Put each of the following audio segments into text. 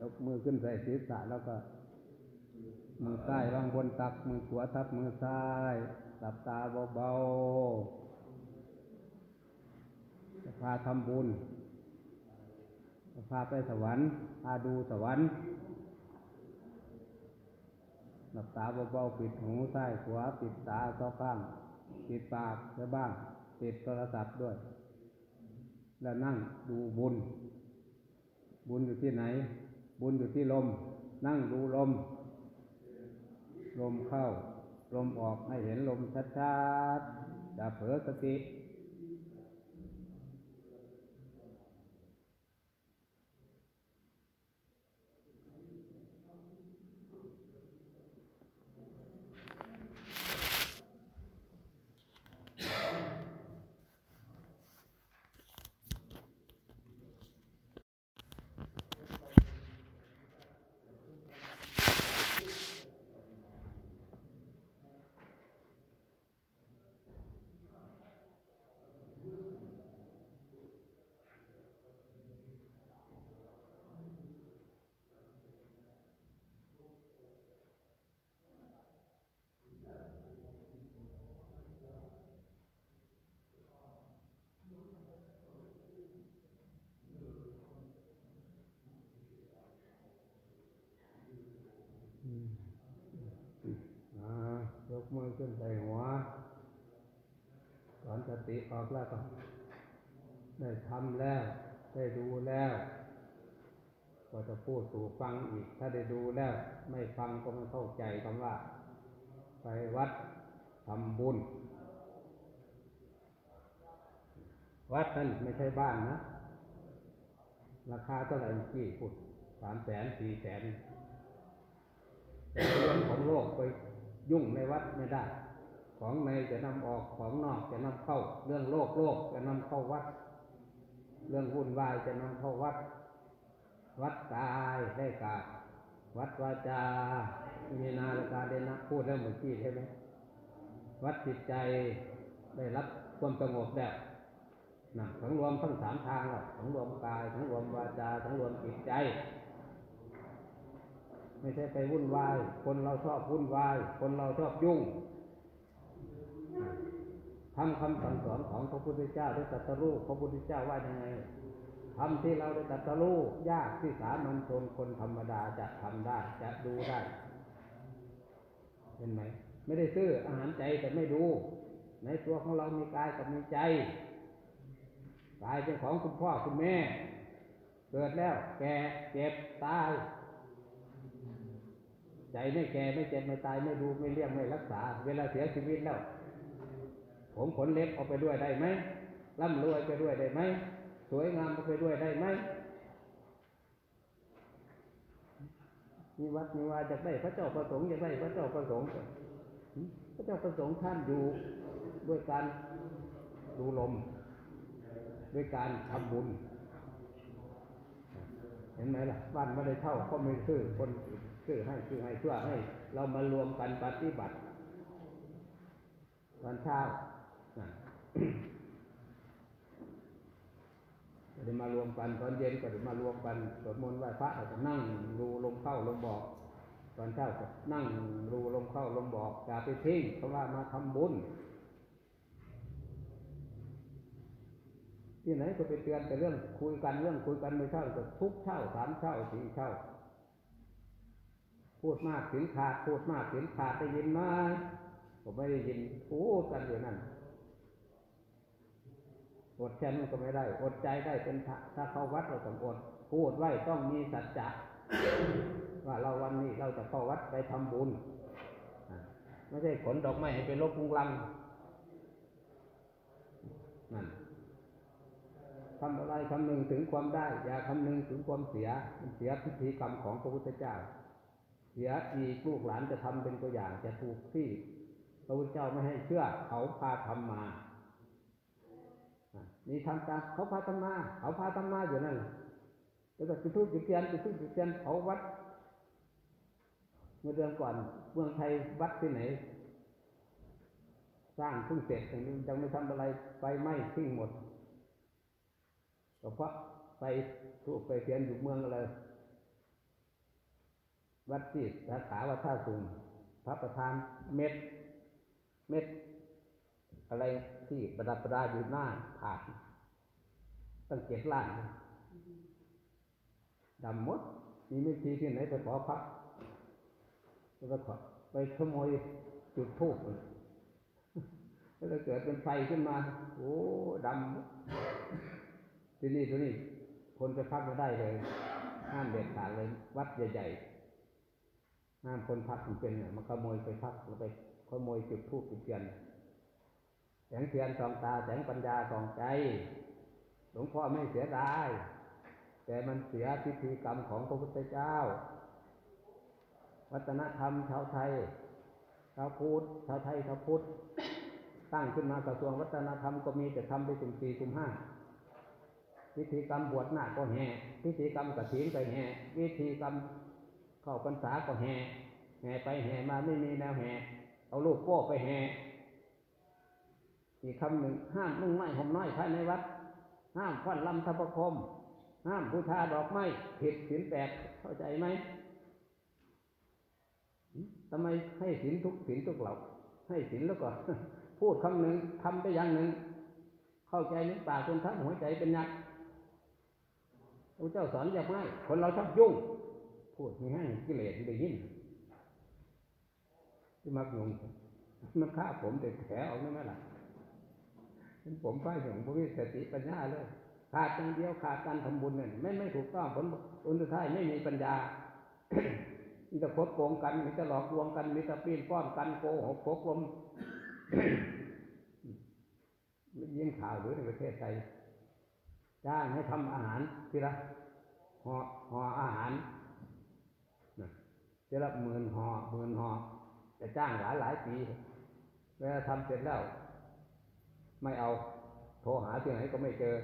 ยกมือขึ้นใส่ศีรษะแล้วก็ มือซ้ายวางบนตัก มือขวาทับมือซ้ายหลับตาเบาๆจะพาทำบุญจะพาไปสวรรค์พาดูสวรรค์หลับตาเบาๆปิดหูซ้ายขวาปิดตาสองข้างปิดปากไว้บ้างปิดโทรศัพท์ด้วย แล้วนั่งดูบุญ บุญอยู่ที่ไหน บุญอยู่ที่ลม นั่งดูลม ลมเข้า ลมออกให้เห็นลมชัดๆดาเผลอสติ อ่ายก มือขึ้นใส่หัวสอนสติออกแล้วก็ได้ทำแล้ว ได้ดูแล้วก็จะพูดสู่ฟังอีก ถ้าได้ดูแล้ว ไม่ฟังก็ไม่เข้าใจคำว่า ไปวัดทำบุญ วัดนั่นไม่ใช่บ้านนะ ราคาเท่าไหร่กี้พูดสามแสนสี่แสนแต่เรื่องของโลกไป ยุ่งในวัดไม่ได้ ของในจะนำออกของนอกจะนำเข้า เรื่องโลกโลกจะนำเข้าวัด เรื่องวุ่นวายจะนำเข้าวัด วัดกายได้กายวัดวาจามีนาลกาเดนะพูดแล้วเมื่อกี้ใช่ไหมวัดจิตใจได้รับความสงบแล้วนะทั้งรวมทั้งสามทางหรอกทั้งรวมกายทั้งรวมวาจาทั้งรวมจิตใจ ไม่ใช่ไปวุ่นวาย คนเราชอบวุ่นวาย คนเราชอบยุ่งทำคำสั่งสอนของพระพุทธเจ้าได้ตรัสรู้พระพุทธเจ้าว่ายังไงทำที่เราได้ตรัสรู้ยากที่สามัญชนคนธรรมดาจะทำได้จะดูได้เห็นไหมไม่ได้ซื้ออาหารใจแต่ไม่ดู ในตัวของเรามีกายกับมีใจกายเป็นของคุณพ่อคุณแม่ เกิดแล้ว แก่เจ็บตาย ใจไม่แก่ไม่เจ็บไม่ตายไม่ดูไม่เลี้ยงไม่รักษา เวลาเสียชีวิตแล้ว ผมขนเล็บเอาไปด้วยได้ไหมร่ำรวยไปด้วยได้ไหมสวยงามเอาไปด้วยได้ไหมมีวัดมีวาจะได้พระเจ้าประสงค์จะได้พระเจ้าประสงค์พระเจ้าประสงค์ท่านอยู่ด้วยการดูลม ด้วยการทำบุญ เห็นไหมล่ะบ้านไม่ได้เท่าก็ไม่ซื้อคน ซื้อให้ซื้อให้เพื่อให้ เรามารวมกันปฏิบัติตอนเช้าก็จะมารวมกันตอนเย็นก็จะมารวมกันสวดมนต์ไหว้พระก็นั่งรูลมเข้าลมบอกตอนเช้าก็นั่งรูลมเข้าลมบอกอย่าไปทิ้งเพราะว่ามาทำบุญที่ไหนก็ไปเตือนแต่เรื่องคุยกันเรื่องคุยกันไม่เช่าก็ทุกเช่าสามเช่าสี่เช่า พูดมากถึงขาดพูดมากถึงขาดได้ยินไหมผมไม่ได้ยินพูดกันอยู่นั่นอดแค่นั้นก็ไม่ได้ อดใจได้เป็นถ้าเข้าวัดเราต้องอดพูดไว้ต้องมีสัจจะว่าเราวันนี้เราจะเข้าวัดไปทำบุญไม่ใช่ขนดอกไม้ให้ไปลบพุงลังนั่นทำอะไรคำหนึ่งถึงความได้ อย่าคำหนึ่งถึงความเสียมันเสียพิธีกรรมของพระพุทธเจ้า สียอีกลูกหลานจะทำเป็นตัวอย่างจะถูกที่พระพุทธเจ้าไม่ให้เชื่อ เขาพาทำมานี่ทำตามเขาพาทำมา เขาพาทำมาอยู่นั่นแล้วก็จุดทูบจุดเทียนจุดทูบจุดเทียนเขาวัด เมื่อเดือนก่อนเมืองไทยวัดที่ไหน สร้างเพิ่งเสร็จยังไม่ทำอะไรไฟไหม้ทิ้งหมดก็เพราะไปถูกไปเทียนอยู่เมืองอะไร วัดที่สาขาวัดท่าสูงพระประธานเม็ด เม็ด อะไรที่ประดับประดาอยู่หน้าผาตั้งเจ็ดล้านดำมด มีไม่ทีที่ไหนไปขอพักไปขอไปขโมยจุดทูบแล้วเกิดเป็นไฟขึ้นมา โอ้ดำที่นี่ที่นี่ คนไปพักไม่ได้เลยห้ามเด็ดขาดเลย วัดใหญ่ๆ ห้ามคนพักเป็นเนี่ยมาขโมยไปพักแล้วไปขโมยจุดทูบจุดเทียน แสงเทียนสองตาแสงปัญญาสองใจ หลวงพ่อไม่เสียดายแต่มันเสียพิธีกรรมของพระพุทธเจ้า วัฒนธรรมชาวไทยชาวพุทธชาวไทยชาวพุทธตั้งขึ้นมากระทรวงวัฒนธรรมก็มีแต่ทำไปสุ่มสี่สุ่มห้าพิธีกรรมบวชหน้าก็แห่พิธีกรรมกระถินก็แห่พิธีกรรม เข้าพรรษาก็แห่แห่ไปแห่มาไม่มีแนวแห่เอาลูกโก้ไปแห่อีกคำหนึ่งห้ามนุ่งไม้ห่มน้อยภายในวัด ห้ามฟันลำทัพคม ห้ามบูชาดอกไม้ผิดศีลแปดเข้าใจไหมทำไมให้ศีลทุกศีลทุกเหล่าให้ศีลแล้วก็พูดคำหนึ่งทำไปอย่างหนึ่ง เข้าใจนึกปาคนทั้งหัวใจเป็นยักษ์พระเจ้าสอนอย่าไม่คนเราชอบยุ่ง พูดให้กิเลสได้ยินที่มักงงมันฆ่าผมแต่แผลออกนั่นแหละผมไฟถึงผมมีสติปัญญาเลยขาดอย่างเดียวขาดการทำบุญเนี่ยไม่ไม่ถูกต้องผลผลสุดท้ายไม่มีปัญญามีแต่คดโกงกันมีแต่หลอกลวงกันมีแต่ปีนป้อนกันโกหกโกกลมยิ่งข่าวหรือในประเทศไทยจ้างให้ทำอาหารทีละห่อห่ออาหาร ทีละหมื่นห่อหมื่นห่อจะจ้างหลายหลายปีเวลาทำเสร็จแล้ว ไม่เอาโทรหาที่ไหนก็ไม่เจอ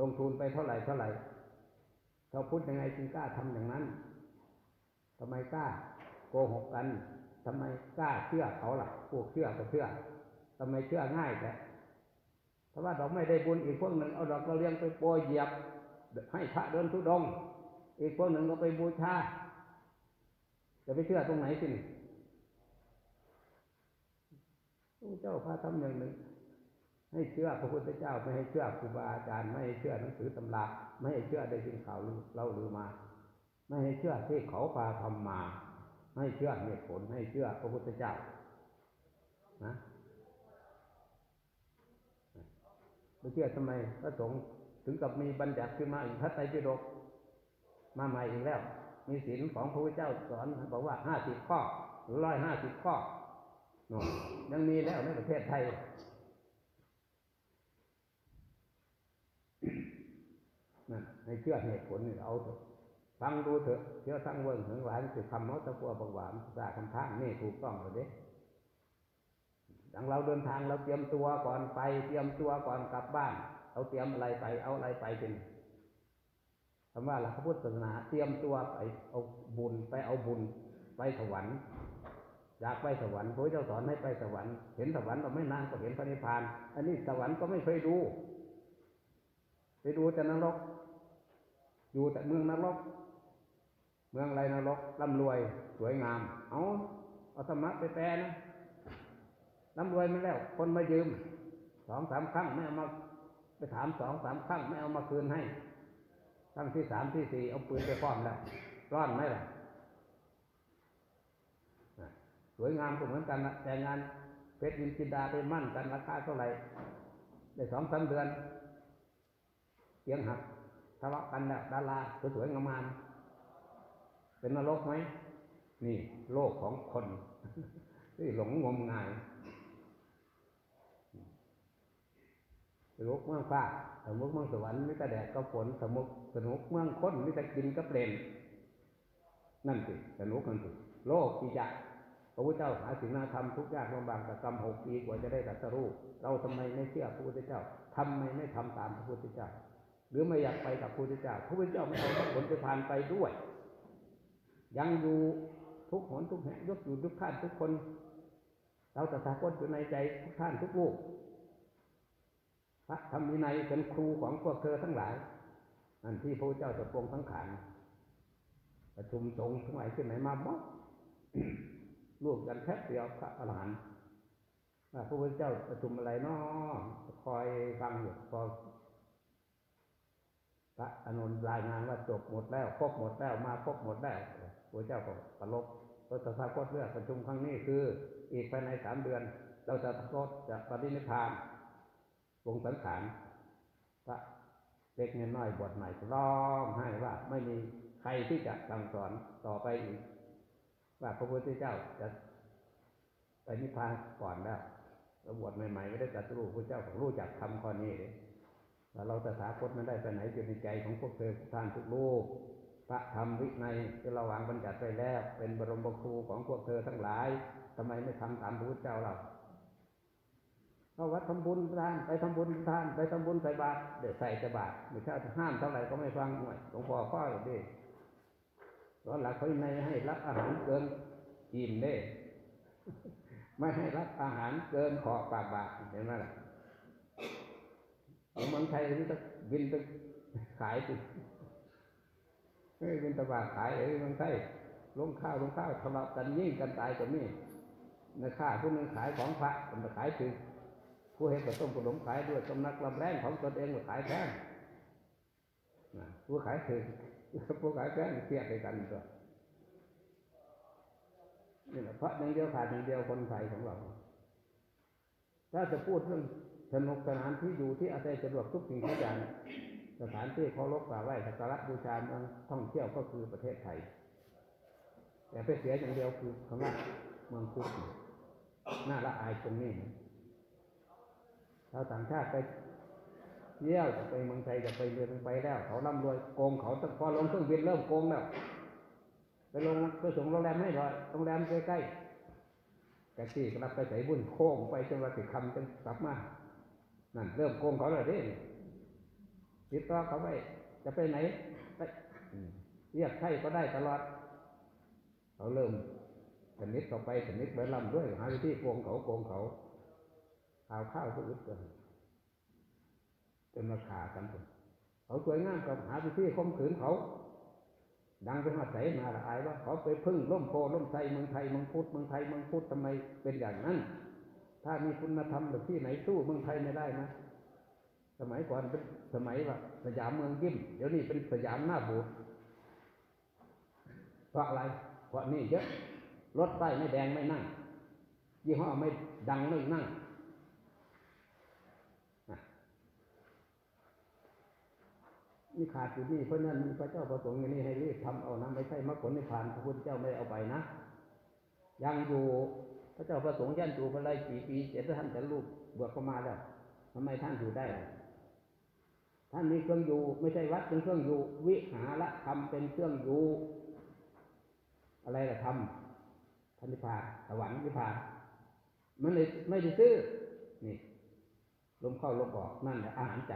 ลงทุนไปเท่าไหร่เท่าไหร่เขาพูดยังไงจึงกล้าทำอย่างนั้นทำไมกล้า โกหกกันทำไมกล้าเชื่อเขาล่ะพวกเชื่อก็เชื่อทำไมเชื่อง่ายแต่เพราะว่าดอกไม่ได้บุญอีกพวกหนึ่งเอาดอกกระเลียงไปโปรยเหยียบ ให้พระเดินทุดง อีกพวกหนึ่งก็ไปบูชา จะไปเชื่อตรงไหนสิพระเจ้าพาทำอย่างหนึ่งให้เชื่อพระพุทธเจ้าไม่ให้เชื่อครูบาอาจารย์ไม่ให้เชื่อหนังสือตำราไม่ให้เชื่อได้ยินข่าวเล่าลือมา ไม่ให้เชื่อที่เขาพาทำมาไม่เชื่อเหตุผลให้เชื่อพระพุทธเจ้านะไม่เชื่อทำไมพระสงฆ์ถึงกับมีบัญญัติขึ้นมาอีกพระไตรปิฎกมาใหม่อีกแล้ว มีศีลของพระพุทธเจ้าสอนบอกว่าห้าสิบข้อหรือร้อยห้าสิบข้อยังมีแล้วในประเทศไทยนั่นให้เชื่อเหตุผลนี่เอาเถอะฟังดูเถอะเชื่อทั้งเวิร์ถึงหลายสิคำเขาตะกัวบางหวานสาคำท่านี่ถูกต้องเลยเด้ดังเราเดินทางเราเตรียมตัวก่อนไป เตรียมตัวก่อนกลับบ้าน เราเตรียมอะไรไป เอาอะไรไปเป็น คำว่าหลักพุทธศาสนาเตรียมตัวไปเอาบุญไปเอาบุญไปสวรรค์อยากไปสวรรค์พระเจ้าสอนให้ไปสวรรค์เห็นสวรรค์เราไม่นานก็เห็นพระนิพพาน อันนี้สวรรค์ก็ไม่เคยดู ไปดูแต่นรก อยู่แต่เมืองนรก เมืองไรนรกร่ำรวยสวยงาม เอาเอาธรรมะไปแปลนะร่ำรวยมาแล้ว คนมายืมสองสามครั้งไม่เอามาไปถามสองสามครั้งไม่เอามาคืนให้ ครั้งที่สามที่สี่เอาปืนไปป้อมแล้วร้อนไหมล่ะสวยงามก็เหมือนกันนะแต่งานเพชรยินจินดาไปมั่นกันราคาเท่าไหร่ได้สองสามเดือนเสียงหักทะเลาะกันแล้วดาราสวยๆงามๆเป็นนรกไหมนี่โลกของคนที่หลงงมงาย สนุกเมืองฟ้าสมุกเมืองสวรรค์มิตรแดดก็ฝนสมุกสนุกเมืองค้นมิตรกินก็เปลนนั่นสิสนุกนั่นสิโลกที่จะพระพุทธเจ้าหาสิ่งนาทำทุกยากลำบากแต่กรรมหกปีกว่าจะได้ตรัสรู้เราทำไมไม่เชื่อพระพุทธเจ้าทำไมไม่ทำตามพระพุทธเจ้า หรือไม่อยากไปกับพระพุทธเจ้าพระพุทธเจ้าไม่เอาผลไปทานไปด้วย ยังอยู่ทุกหนทุกแห่งยกอยู่ทุกท่านทุกคน เราตถาคตอยู่ในใจทุกท่านทุกลูก พระธรรมวินัยเป็นครูของพวกเธอทั้งหลาย อันที่พระเจ้าจะปรงทั้งขานประชุมสงฆ์ทั้งหลายขึ้นไหนมาหมดรวมกันแค่เดียวพระอรหันต์พระพุทธเจ้าประชุมอะไรนาะคอยฟังอยู่พอพระอานนท์รายงานว่าจบหมดแล้วครบหมดแล้วมาครบหมดแล้วพระเจ้าก็ตลบพระตถาคตเลือกประชุมครั้งนี้คือ อีกภายในสามเดือน เราจะตถาคตจะปฏินิพพาน วงสังขารพระเล็กเงินน้อยบวชใหม่ร้องไห้ว่าไม่มีใครที่จะสั่งสอนต่อไปอีก ว่าพระพุทธเจ้าจะไปนิพพานก่อนแล้วเราบวชใหม่ๆไม่ได้ตรัดรู้พระเจ้าของรู้จักคำข้อนี้เลยแต่เราตถาคตไม่ได้ไปไหนอยู่ในใจของพวกเธอทุกท่านทุกลูกพระธรรมวินัยที่เราวางบัญญัติไปแล้ว เป็นบรมครูของพวกเธอทั้งหลายทำไมไม่ทำตามพระพุทธเจ้าเรา เข้าวัดทำบุญทานไปทำบุญทาน ไปทำบุญใส่บาตรเดี๋ยวใส่แต่บาตรไม่ใช่ห้ามเท่าไหร่ก็ไม่ฟังหน่วยหลวงพ่อข้อหรอกดิตอนหลักเขาในให้รับอาหารเกินอิ่มเด้ไม่ให้รับอาหารเกินขอบปากบาทเห็นไหมล่ะเมืองไทยนี่ต้องบินไปขายสิเฮ้ยบินตบาขายเอ้ยเมืองไทยลงข้าวลงข้าวทะเลาะกันยิ่งกันตายกันนี่ในข้าผู้นึงขายของพระมันขายถึง ผู้เห็นก็ต้มขนมขายด้วยสำนักลำแรงของตนเองก็ขายแพงผู้ขายถึงผู้ขายแพงเทียบกันก็นี่แหละพราะอย่งเดียวขาดอย่งเดียวคนไทยของเรา ถ้าจะพูดเรื่องสนุกสนานที่อยู่ที่อาศัยสะดวกทุกสิ่งทุกอย่างสถานที่เคารพกราบไหว้สักการะบูชาเมืองท่องเที่ยวก็คือประเทศไทย แต่ไปเสียอย่างเดียวคือคำว่าเมืองพุทธน่าละอายตรงนี้าวต่างชาติไปเที่ยวจะไปเมืองไทยจะไปเรียนไปแล้ว เขาร่ำรวยโกงเขาพอลงเครื่องบินเริ่มโกงแล้วไปลงไปส่งโรงแรมให้หน่อยโรงแรมใกล้ๆแกซี่ก็รับไปใส่บุญโค้งไปจนว่าติดคำจนกลับมานั่นเริ่มโกงเขาเลยเด้ติดต่อเขาไปจะไปไหนไปเรียกใช่ก็ได้ตลอดเขาเริ่มสนิทเขาไปสนิทไปลำด้วยหาวิธีโกงเขาโกงเขา ข่าวข้าวก็อึดกันจนมาขากันเขาสวยงามกับหาวิธีข่มขืนเขา ดังไปมาใส่มาละอายว่า เขาไปพึ่งล่มโพล่มไทยเมืองไทยเมืองพุทธเมืองไทยเมืองพุทธทำไมเป็นอย่างนั้น ถ้ามีคุณธรรมแบบที่ไหนสู้เมืองไทยไม่ได้นะสมัยก่อนเป็นสมัยว่าสยามเมืองยิ้มเดี๋ยวนี้เป็นสยามหน้าบูดเพราะอะไร เพราะนี่เยอะรถป้ายไม่แดงไม่นั่งยี่ห้อไม่ดังไม่นั่ง นี่ขาดอยู่นี่เพราะนั้นพระเจ้าประสงค์อย่างนี้ให้รีบทำเอานะไม่ใช่มรรคผลนิพพานพระพุทธเจ้าไม่เอาไปนะยังอยู่พระเจ้าประสงค์ยันอยู่ภายในกี่ปีเจ็ดท่านจะลูกบวชเข้ามาแล้วทำไมท่านอยู่ได้ ท่านมีเครื่องอยู่ ไม่ใช่วัดเป็นเครื่องอยู่ วิหารธรรมเป็นเครื่องอยู่ อะไรละธรรมพันธิพาสวรรค์นิพพานมันเลยไม่ได้ซื้อนี่ลมเข้าลมออกนั่นแหละอาหารใจ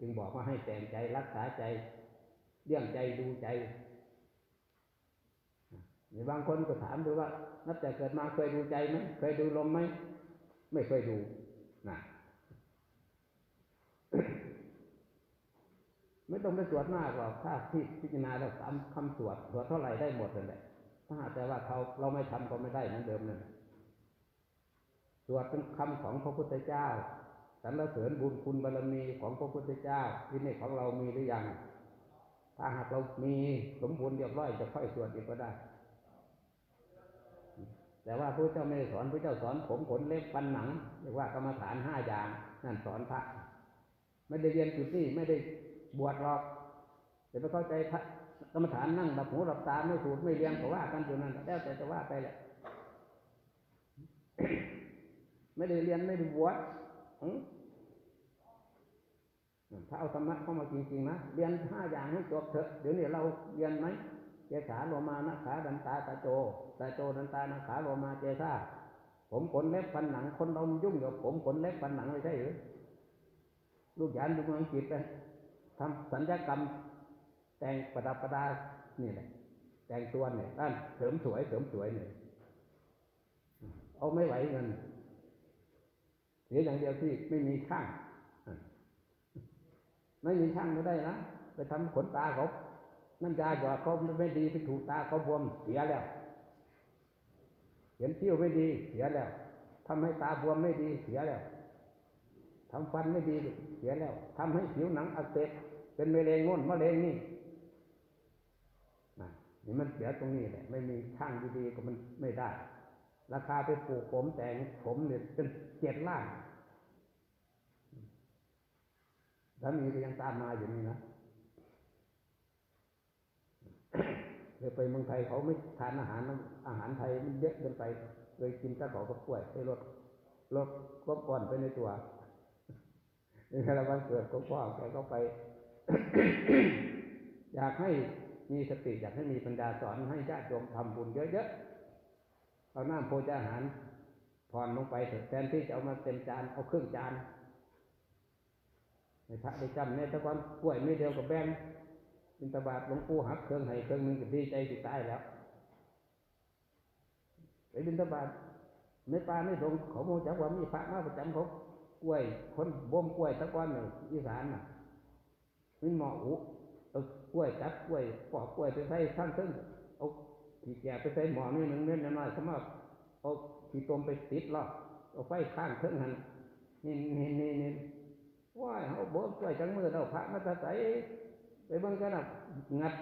จึงบอกว่าให้แต่งใจรักษาใจเลี้ยงใจดูใจมีบางคนก็ถามดูว่า นับแต่เกิดมาเคยดูใจไหมเคยดูลมไหมไม่เคยดูนะไม่ต้องไปสวดมากหรอกถ้าที่พิจารณาแล้วสามคำสวดสวดเท่าไหร่ได้หมดเลยถ้าหากแต่ว่าเขาเราไม่ทำก็ไม่ได้เหมือนเดิมนั่นสวดเป็นคำของพระพุทธเจ้า สรรเสริญบุญคุณบารมีของพระพุทธเจ้าที่ในของเรามีหรือยัง ถ้าหากเรามีสมบูรณ์เรียบร้อยจะค่อยสวดอีกก็ได้ แต่ว่าพระเจ้าไม่ได้สอนพระเจ้าสอนผมขนเล็บฟันหนังเรียกว่ากรรมฐานห้าอย่างนั่นสอนพระไม่ได้เรียนจุดนี้ไม่ได้บวชหรอกแต่ไปเข้าใจพระกรรมฐานนั่งหลับหูหลับตาไม่ถูกไม่เรียนก็ว่ากันอยู่นั่นแล้วแต่จะว่าไปแหละไม่ได้เรียนไม่ได้บวช ถ้าเอาธรรมะเข้ามาจริงๆนะเรียนห้าอย่างให้จบเถอะเดี๋ยวนี้เราเรียนไหมเจขาโลมานะขาดันตาตาโจตาโจดันตานะขาโลมาเจธาผมขนเล็บฟันหนังคนเรายุ่งกับผมขนเล็บฟันหนังไม่ใช่หรือลูกหยานลูกเมืองจิตไปทำสัญญกรรม แต่งประดับประดานี่แหละแต่งตัวเนี่ยด้านเสริมสวยเสริมสวยเนี่ยเอาไม่ไหวเงิน เสียอย่างเดียวที่ไม่มีช่างไม่มีช่างไม่ได้นะไปทำขนตาเขาน้ำยาหยอดเขาไม่ดีไปถูกตาเขาบวมเสียแล้ว เห็นเที่ยวไม่ดีเสียแล้วทำให้ตาบวมไม่ดีเสียแล้วทำฟันไม่ดีเสียแล้วทำให้ผิวหนังอักเสบเป็นมะเร็งง่นมะเร็งนี่นะนี่มันเสียตรงนี้แหละ ไม่มีช่างดีๆก็มันไม่ได้ ราคาไปปลูกผมแต่งผมเนี่ยเป็นเจ็ดล้านแล้วมีก็ยังตามมาอยู่นี่นะเดี๋ยวไปเมืองไทยเขาไม่ทานอาหารอาหารไทยมันเยอะเกินไปเลยกินแต่เขากับกล้วยไปลดลดก็ก่อนไปในตัวนี่แค่วันเกิดก็พ่อแกก็ไป อยากให้มีสติอยากให้มีปัญญาสอนให้ญาติโยมทำบุญเยอะๆ เอาน้ำโพจาหารผ่อนลงไปเถอะแทนที่จะเอามาเต็มจานเอาครึ่งจานในพระได้จำในตะกอนกล้วยไม่เดียวกับแบงบินตบาทหลวงปู่หักเครื่องให้เครื่องนึงก็ดีใจสิตายแล้วไปบินตบาทในป่าในดงเขาโมจักว่ามีพระมาประจำเขากล้วย คนบ่มกล้วยตะกอนเนี่ยอีสานน่ะมีหมออุกล้วยจับกล้วยปอกกล้วยไปใส่ข้างซึ่งเอา ขี้แก่ไปใส่หมอนี่หนึ่งเม็ดน้อยๆเขามาเอาขี้ตมไปติดหรอบเอาไฟข้างเครื่งหันนี่นี่นี่นี่ว้าเอาบ่มกล้วยจังมือเราพระมาตะใสไปเบิ่งกันน่ะงัด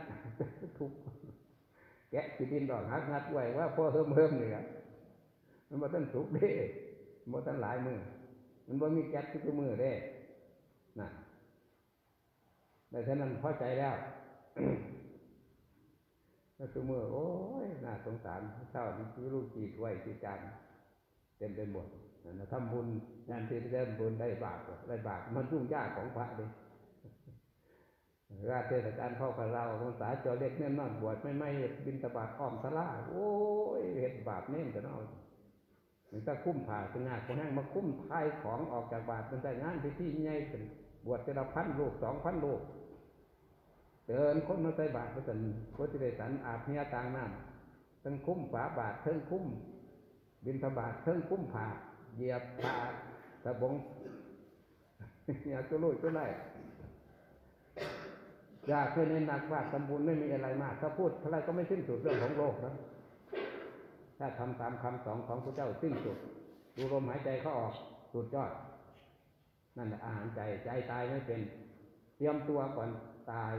ถูกแกะขี้ดินดอกหักงัดไว้ว่าพ่อเฮิมเฮิมๆนี่ครับมันมาตั้งสุกเด้มันมาตั้งหลายมือมันบ่มีแก๊สทุกมือเด้น่ะแต่ฉะนั้นพอใจแล้ว ก็คือเมื่อโอ้ยน่าสงสารเช้านี้คือลูกจีถ้วยจีจานเต็มไปหมดนะทำบุญงานที่ได้บุญได้บาปได้บาปมันยุ่งยากของพระเลยราชเทศกาลเข้ากับเราภาษาเจ้าเล็กเน่นนอนบวชไม่ไม่บินตบาทอ้อมสลาโอ้ยเห็ดบาปเน่นกันเอามันก็คุ้มผ่าเป็นงานคนแห้งมาคุ้มทายของออกจากบาทเป็นแต่งานที่ที่ใหญ่เป็นบวชเป็นละพันลูกสองพันลูก เดินคนมาใส่บาทก็เป็นพุทธิเดสันอาบเนียต่างน้ำทั้งคุ้มฝาบาททั้งคุ้มบินทบาททั้งคุ้มผาเหยียบผาตะบงอยากจะรู้จะได้อยากเคยในหนักว่าทำบุญไม่มีอะไรมาก ถ้าพูดเท่าไรก็ไม่สิ้นสุดเรื่องของโลกนะถ้าทำตามคำสอนของพระเจ้าสิ้นสุด ดูลมหายใจเขาออกสุดยอด นั่นแหละอาหารใจใจตายไม่เป็น เตรียมตัวก่อนตาย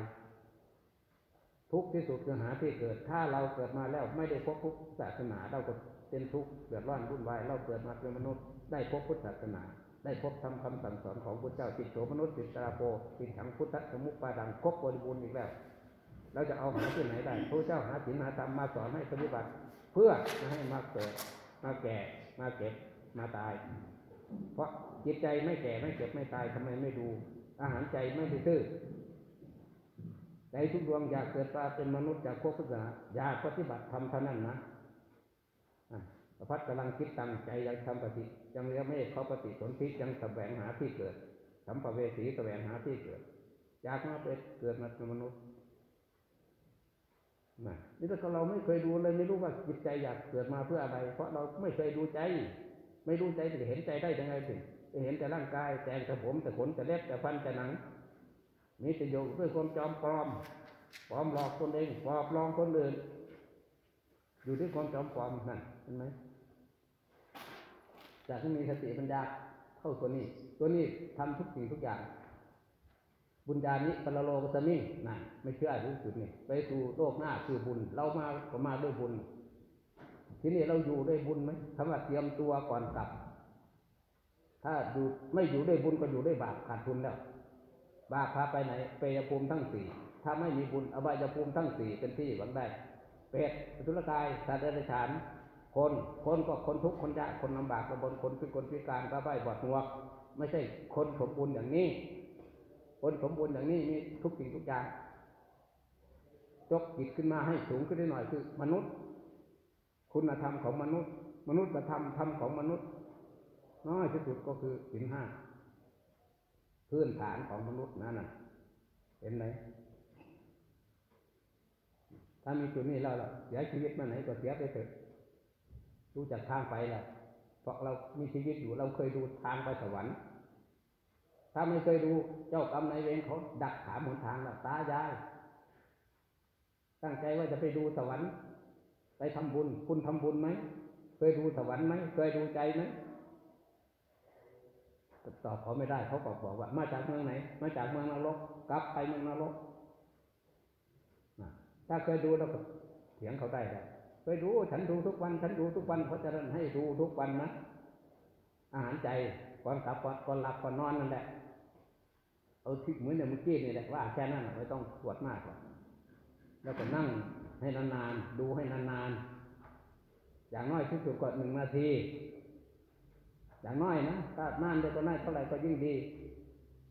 ทุกข์ที่สุดคือหาที่เกิด ถ้าเราเกิดมาแล้วไม่ได้พบพุทธศาสนา เราก็เป็นทุกข์เดือดร้อนวุ่นวายเราเกิดมาเป็นมนุษย์ ได้พบพุทธศาสนา ได้พบทำคำสั่งสอนของพระเจ้าติดโสมนุษย์ติดตาโปติดถังพุทธสมุปปาดังครบบริบูรณ์อีกแล้ว เราจะเอาหาที่ไหนได้พระเจ้าหาศีลหาธรรมมาสอนให้ปฏิบัติ เพื่อม่ให้มาเกิด มาแก่มาเก็บมาตาย เพราะจิตใจไม่แก่ไม่เก็บไม่ตายทำไมไม่ดู อาหารใจไม่ซื่อ ใจทุกดวงอยากเกิดมาเป็นมนุษย์จากโคกพุทธะอยากปฏิบัติทำเท่านั้นนะพระพัดกำลังคิดตั้งใจยังทำปฏิยังเรียไม่เขาปฏิสนธิยังแสวงหาที่เกิดสัมภเวสีแสวงหาที่เกิดอยากมาเป็นเกิดมาเป็นมนุษย์นะนี่ถ้าเราไม่เคยดูเลยไม่รู้ว่าจิตใจอยากเกิดมาเพื่ออะไร เพราะเราไม่เคยดูใจ ไม่รู้ใจจะเห็นใจได้ยังไงสิจะเห็นแต่ร่างกายแต่งแต่ผมแต่ขนแต่เล็บแต่ฟันแต่หนัง มีแต่อยู่ด้วยความจอมปลอมปลอมหลอกตนเองปลอบลองคนอื่น อยู่ด้วยความจอมปลอมนั่นเห็นไหมจากที่มีสติปัญญาเข้าตัวนี้ ตัวนี้ทำทุกสิ่งทุกอย่าง บุญญาณิปรโลกสมิงนั่นไม่เชื่อรู้จุดนี่ไปสู่โลกหน้าคือบุญ เรามาก็มาด้วยบุญ ทีนี้เราอยู่ด้วยบุญไหมคำว่าเตรียมตัวก่อนกลับ ถ้าอยู่ไม่อยู่ด้วยบุญก็อยู่ด้วยบาปขาดทุนแล้ว บาพาไปไหน เปยภูมิทั้งสี่ถ้าไม่มีบุญอบายภูมิทั้งสี่เป็นที่หวังได้ เปรตสุรกายสัตว์เดรัจฉาน คนคนก็คนทุกข์คนยากคนลำบากกระบนคนพิกลพิการก็ใบบอดหนวกไม่ใช่คนสมบูรณ์อย่างนี้ คนสมบูรณ์อย่างนี้มีทุกสิ่งทุกอย่างยกจิตขึ้นมาให้สูงขึ้นได้หน่อยคือมนุษย์ คุณธรรมของมนุษย์ มนุษย์ธรรมธรรมของมนุษย์ น้อยที่สุดก็คือสินห้า พื้นฐานของมนุษย์นั่นน่ะ เห็นไหมถ้ามีจุดนี้แล้วล่ะเสียชีวิตมาไหนก็เสียไปเถอะรู้จักทางไปแล้วเพราะเรามีชีวิตอยู่เราเคยดูทางไปสวรรค์ ถ้าไม่เคยดูเจ้ากรรมนายเวรเขาดักถามหนทางแล้วตายาย ตั้งใจว่าจะไปดูสวรรค์ ไปทำบุญ คุณทำบุญไหม เคยดูสวรรค์ไหม เคยดูใจไหม ตอบเขาไม่ได้เขาก็บอกว่า มาจากเมืองไหน มาจากเมืองนรกกลับไปเมืองนรกนะถ้าเคยดูเราก็เถียงเขาได้แล้วเคยดูฉันดูทุกวัน ฉันดูทุกวันเพราะฉะนั้นให้ดูทุกวันนะอาหารใจก่อนกลับก่อนหลับก่อนนอนนั่นแหละเอาที่เหมือนเมื่อกี้นี่แหละว่าแค่นั้นไม่ต้องปวดมากหรอกแล้วก็นั่งให้นานๆดูให้นานๆอย่างน้อยที่สุดก็หนึ่งนาที อย่างน้อยนะถ้านานเดี๋ยวก็น้อยเท่าไหร่ก็ยิ่งดี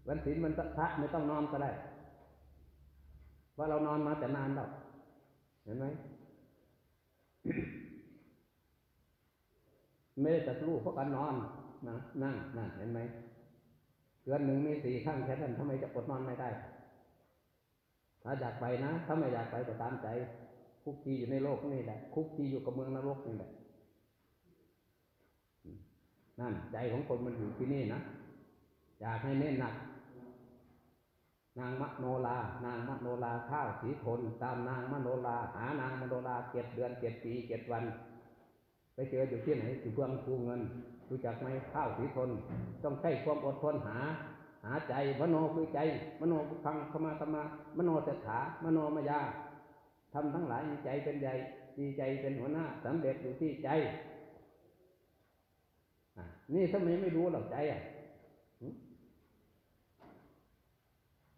วันศีลวันพระไม่ต้องนอนก็ได้ว่าเรานอนมาแต่นานแล้วเห็นไหมไม่ได้ตัดลูกเพราะการนอนนะนั่งนั่นเห็นไหมเดือนหนึ่งมีสี่ครั้งแค่นั้นทำไมจะอดนอนไม่ได้ถ้าอยากไปนะ ถ้าไม่อยากไปก็ตามใจ คุกคีอยู่ในโลกนี่แหละ คุกคีอยู่กับเมืองนรกนี่แหละ นั่นใจของคนมันอยู่ที่นี่นะอยากให้เน้นหนัก นางมโนลานางมโนลาข้าวสีทนตามนางมโนลาหานางมโนลาเจ็ดเดือนเจ็ดปีเจ็ดวัน ไปเจออยู่ที่ไหนอยู่เพื่องคูเงินรู้จักไหมข้าวสีทน ต้องใช้ความอดทนหา หาใจมโนคือใจ มโนฟังขมาธรรมามโนเสถามโนมายาทำทั้งหลายใจเป็นใหญ่มีใจเป็นหัวหน้าสำเร็จอยู่ที่ใจ นี่ทำไมไม่รู้หรอกใจอะหึ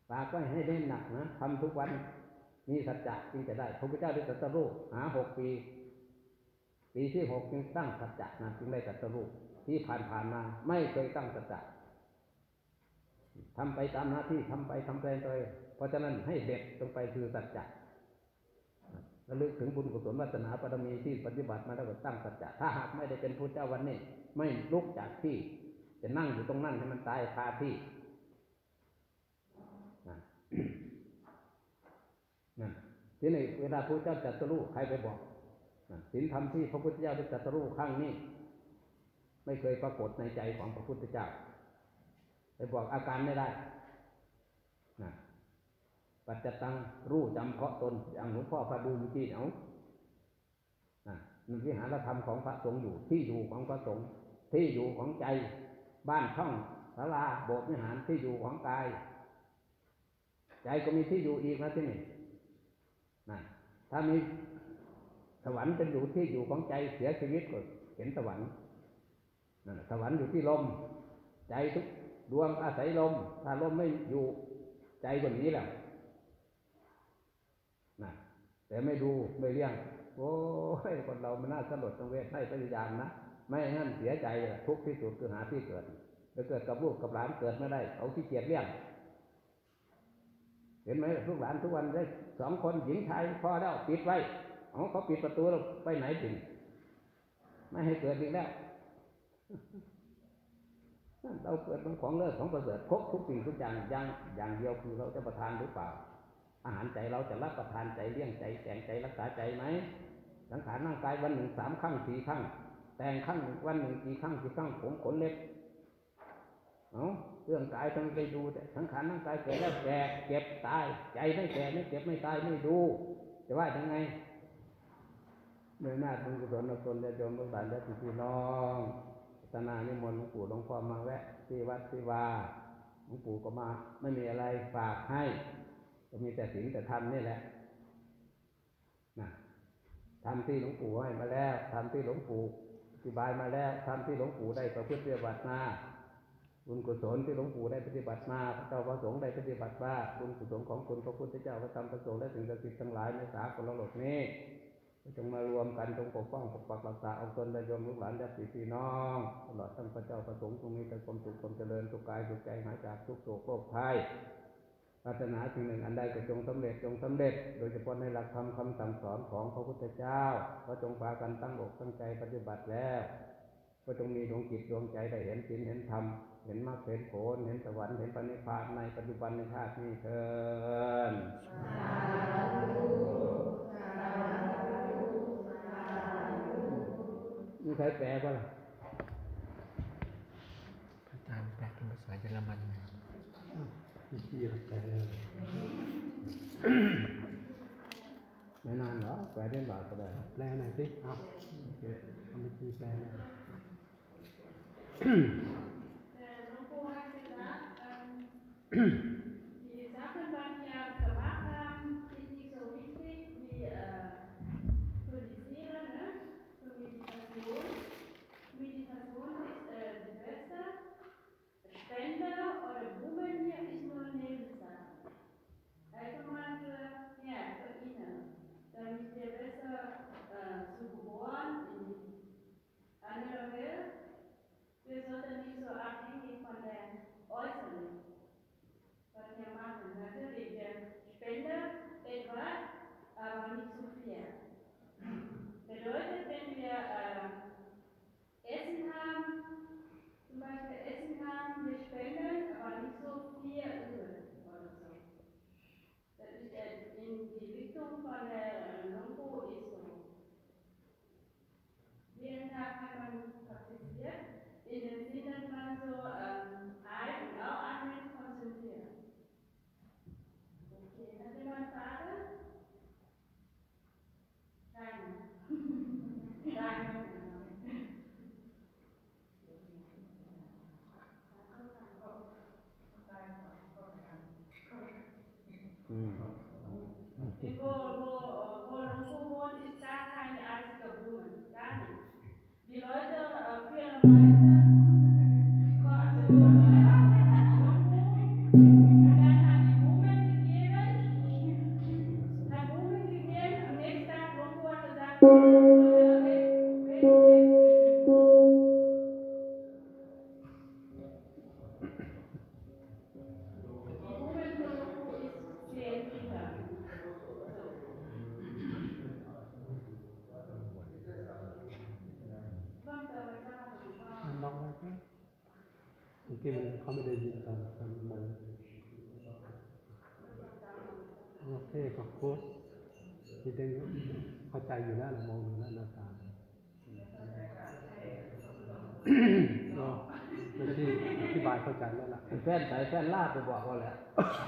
ฝากไว้ให้เล่นหนักนะทำทุกวันมีสัจจะจึงจะได้พระพุทธเจ้าได้ตรัสรู้หาหกปี ปีที่หกจึงตั้งสัจจะนะจึงได้ตรัสรู้ที่ผ่านผ่านๆมา ไม่เคยตั้งสัจจะทำไปตามหน้าที่ทำไปทำไปเลยเพราะฉะนั้นให้เด็ดตรงไปคือสัจจะ ระลึกถึงบุญกุศลวาสนาบารมีที่ปฏิบัติมาแล้วก็ตั้งสัจจะถ้าหากไม่ได้เป็นพระเจ้าวันนี้ ไม่ลุกจากที่ จะนั่งอยู่ตรงนั้นให้มันตายคาที่นะนั่นทีนี้เวลาพระเจ้าตรัสรู้ใครไปบอกนั่นศีลธรรมที่พระพุทธเจ้าได้ตรัสรู้ครั้งนี้ ไม่เคยปรากฏในใจของพระพุทธเจ้าไปบอกอาการไม่ได้นะ ปัจจตังรู้จำเพาะตนอย่างหลวงพ่อพระดูเมื่อกี้เอานะมันวิหารธรรมของพระสงฆ์อยู่ที่อยู่ของพระสงฆ์ที่อยู่ของใจ บ้านช่องศาลาโบสถ์วิหารที่อยู่ของกาย ใจก็มีที่อยู่อีกนะที่นี่นะถ้ามีสวรรค์เป็นอยู่ที่อยู่ของใจเสียชีวิตก็เห็นสวรรค์นั่นสวรรค์อยู่ที่ลม ใจทุกดวงอาศัยลม ถ้าลมไม่อยู่ใจก็หนีแล้วนะ แต่ไม่ดูไม่เลี้ยง โอ้ยคนเรามันน่าสลดสังเวชให้พยายามนะไม่งั้นเสียใจอะทุกที่สุดคือหาที่เกิดไปเกิดกับลูกกับหลานเกิดไม่ได้เขาขี้เกียจเลี้ยง เห็นไหมลูกหลานทุกวันได้สองคนหญิงชายพอแล้วปิดไว้เอาเขาปิดประตูแล้วไปไหนถึงไม่ให้เกิดอีกแล้วเราเกิดเป็นของเลิศของประเสริฐครบทุกสิ่งทุกอย่างอย่างอย่างเดียวคือเราจะประทานหรือเปล่า อาหารใจเราจะรับประทานใจเลี้ยงใจแต่งใจรักษาใจไหมสังขารร่างกายวันหนึ่งสามครั้งสี่ครั้ง แต่งครั้งวันหนึ่งกี่ครั้งกี่ครั้งผมขนเล็บเอาเรื่องกายต้องไปดูแต่สังขารร่างกายเกิดแล้วแก่เจ็บตายใจไม่แก่ไม่เจ็บไม่ตายไม่ดูจะว่ายังไงเมื่อหน้าบุญกุศลเราตนได้โยมลูกหลานได้พี่น้องตนานิมนต์หลวงปู่หลวงพ่อมาแวะที่วัดที่วาหลวงปู่ก็มา ไม่มีอะไรฝากให้ ก็มีแต่ศีลแต่ธรรมนี่แหละนะทำที่หลวงปู่ให้มาแล้วทำที่หลวงปู่อธิบายมาแล้วทำที่หลวงปู่ได้ประพฤติปฏิบัติมาบุญกุศลที่หลวงปู่ได้ปฏิบัติมาพระเจ้าพระสงฆ์ได้ปฏิบัติมาบุญกุศลของคุณพระพุทธเจ้าพระธรรมพระสงฆ์และสิ่งศักดิ์สิทธิ์ทั้งหลายในสากลโลกนี้จงมารวมกันจงปกป้องปกปักรักษาเอาตนและโยมลูกหลานญาติพี่น้องตลอดทั้งพระเจ้าพระสงฆ์จงมีแต่ความสุขความเจริญสุขกายสุขใจหายจากทุกโศกโรคภัย ปรารถนาสิ่งหนึ่งอันใดก็จงสำเร็จจงสำเร็จ โดยเฉพาะในหลักธรรมคำสั่งสอนของพระพุทธเจ้าก็จงพากันตั้งอกตั้งใจปฏิบัติแล้ว ก็จงมีดวงจิตดวงใจได้เห็นศีลเห็นธรรมเห็นมรรคเห็นผลเห็นสวรรค์เห็นปณิพพานในปัจจุบันในชาตินี้เถิดมีใครแปลป่ะล่ะอาจารย์แปลเป็นภาษาเยอรมันไหม mẹ làm đó về đến bà của đời le này tiếp. À. Không không biết chia sẻ này.